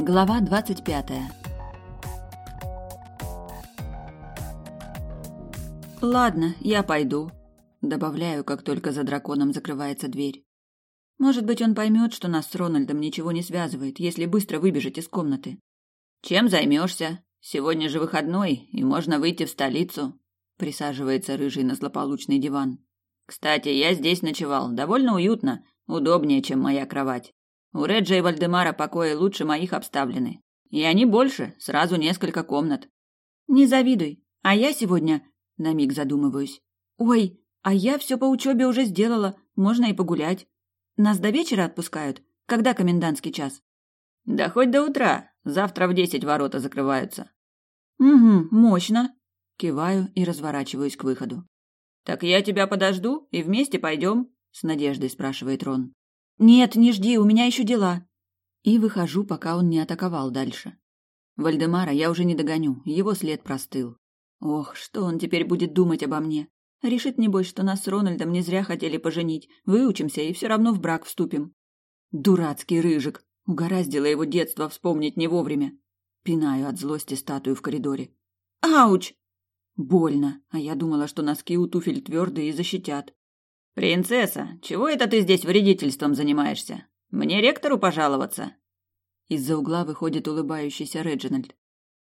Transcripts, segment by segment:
Глава двадцать пятая. Ладно, я пойду, добавляю, как только за драконом закрывается дверь. Может быть, он поймет, что нас с Рональдом ничего не связывает, если быстро выбежать из комнаты. Чем займешься? Сегодня же выходной, и можно выйти в столицу. Присаживается рыжий на злополучный диван. Кстати, я здесь ночевал, довольно уютно, удобнее, чем моя кровать. У Реджа и Вальдемара покои лучше моих обставлены. И они больше, сразу несколько комнат. Не завидуй. А я сегодня, на миг задумываюсь. Ой, а я все по учебе уже сделала, можно и погулять. Нас до вечера отпускают? Когда комендантский час? Да хоть до утра. Завтра в десять ворота закрываются. Угу, мощно. Киваю и разворачиваюсь к выходу. Так я тебя подожду и вместе пойдем? С надеждой спрашивает Рон. Нет, не жди, у меня еще дела. И выхожу, пока он не атаковал дальше. Вальдемара я уже не догоню, его след простыл. Ох, что он теперь будет думать обо мне? Решит, небось, что нас с Рональдом не зря хотели поженить. Выучимся и все равно в брак вступим. Дурацкий рыжик. Угораздило его детство вспомнить не вовремя. Пинаю от злости статую в коридоре. Ауч! Больно, а я думала, что носки у туфель твердые и защитят. «Принцесса, чего это ты здесь вредительством занимаешься? Мне ректору пожаловаться?» Из-за угла выходит улыбающийся Реджинальд.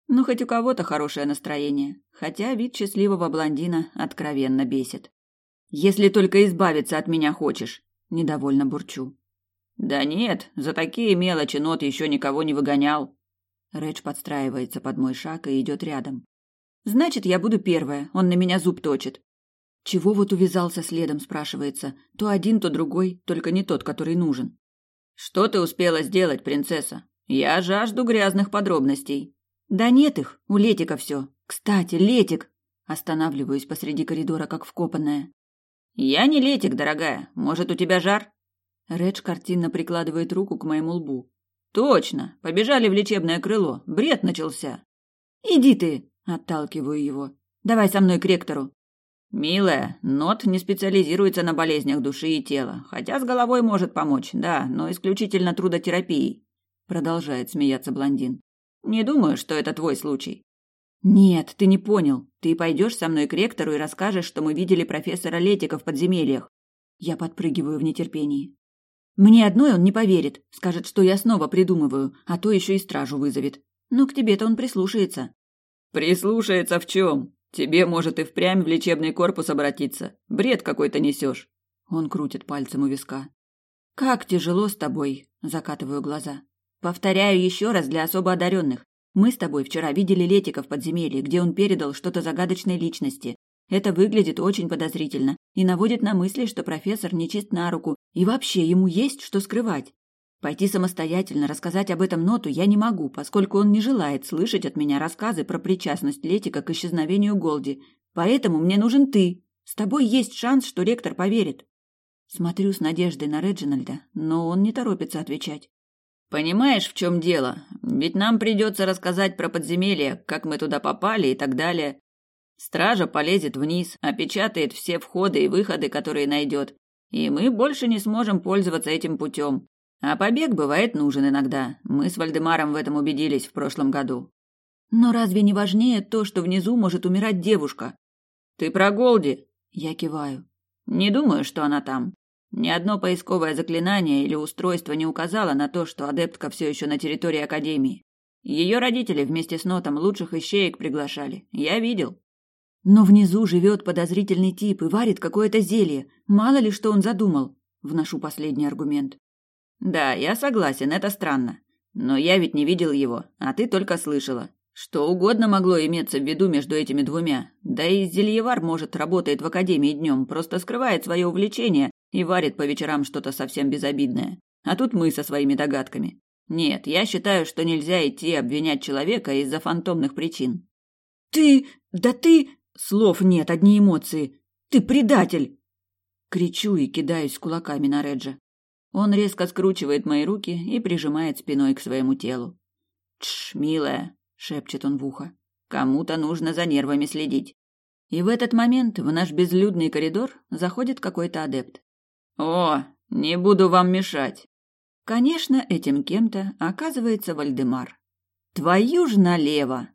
Ну, хоть у кого-то хорошее настроение, хотя вид счастливого блондина откровенно бесит. «Если только избавиться от меня хочешь», — недовольно бурчу. «Да нет, за такие мелочи нот еще никого не выгонял». Редж подстраивается под мой шаг и идет рядом. «Значит, я буду первая, он на меня зуб точит. Чего вот увязался следом, спрашивается. То один, то другой, только не тот, который нужен. Что ты успела сделать, принцесса? Я жажду грязных подробностей. Да нет их, у Летика все. Кстати, Летик. Останавливаюсь посреди коридора, как вкопанная. Я не Летик, дорогая. Может, у тебя жар? Редж картинно прикладывает руку к моему лбу. Точно, побежали в лечебное крыло. Бред начался. Иди ты, отталкиваю его. Давай со мной к ректору. «Милая, Нот не специализируется на болезнях души и тела, хотя с головой может помочь, да, но исключительно трудотерапией», продолжает смеяться блондин. «Не думаю, что это твой случай». «Нет, ты не понял. Ты пойдешь со мной к ректору и расскажешь, что мы видели профессора Летика в подземельях». Я подпрыгиваю в нетерпении. Мне одной он не поверит, скажет, что я снова придумываю, а то еще и стражу вызовет. Но к тебе-то он прислушается. «Прислушается в чем? Тебе, может, и впрямь в лечебный корпус обратиться. Бред какой-то несешь. Он крутит пальцем у виска. Как тяжело с тобой, закатываю глаза. Повторяю еще раз для особо одаренных. Мы с тобой вчера видели Летика в подземелье, где он передал что-то загадочной личности. Это выглядит очень подозрительно и наводит на мысли, что профессор нечист на руку, и вообще ему есть что скрывать. Пойти самостоятельно рассказать об этом Ноту я не могу, поскольку он не желает слышать от меня рассказы про причастность Летика к исчезновению Голди. Поэтому мне нужен ты. С тобой есть шанс, что ректор поверит. Смотрю с надеждой на Реджинальда, но он не торопится отвечать. Понимаешь, в чем дело? Ведь нам придется рассказать про подземелье, как мы туда попали и так далее. Стража полезет вниз, опечатает все входы и выходы, которые найдет, и мы больше не сможем пользоваться этим путем. А побег бывает нужен иногда. Мы с Вальдемаром в этом убедились в прошлом году. Но разве не важнее то, что внизу может умирать девушка? Ты про Голди? Я киваю. Не думаю, что она там. Ни одно поисковое заклинание или устройство не указало на то, что адептка все еще на территории Академии. Ее родители вместе с Нотом лучших ищеек приглашали. Я видел. Но внизу живет подозрительный тип и варит какое-то зелье. Мало ли, что он задумал. Вношу последний аргумент. Да, я согласен, это странно. Но я ведь не видел его, а ты только слышала. Что угодно могло иметься в виду между этими двумя. Да и Зельевар, может, работает в академии днем, просто скрывает свое увлечение и варит по вечерам что-то совсем безобидное. А тут мы со своими догадками. Нет, я считаю, что нельзя идти обвинять человека из-за фантомных причин. Ты, да ты, слов нет, одни эмоции. Ты предатель. Кричу и кидаюсь кулаками на Реджа. Он резко скручивает мои руки и прижимает спиной к своему телу. «Тш, милая», — шепчет он в ухо, — «кому-то нужно за нервами следить». И в этот момент в наш безлюдный коридор заходит какой-то адепт. «О, не буду вам мешать». Конечно, этим кем-то оказывается Вальдемар. Твою ж налево!